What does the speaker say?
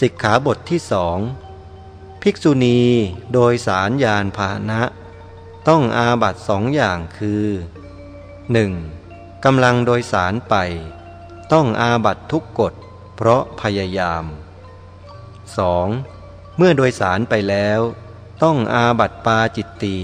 สิกขาบทที่สองภิกษุณีโดยสารยานพาหนะ ต้องอาบัตสองอย่างคือ 1. กำลังโดยสารไป ต้องอาบัตทุกกฎเพราะพยายาม 2. เมื่อโดยสารไปแล้ว ต้องอาบัตปาจิตตี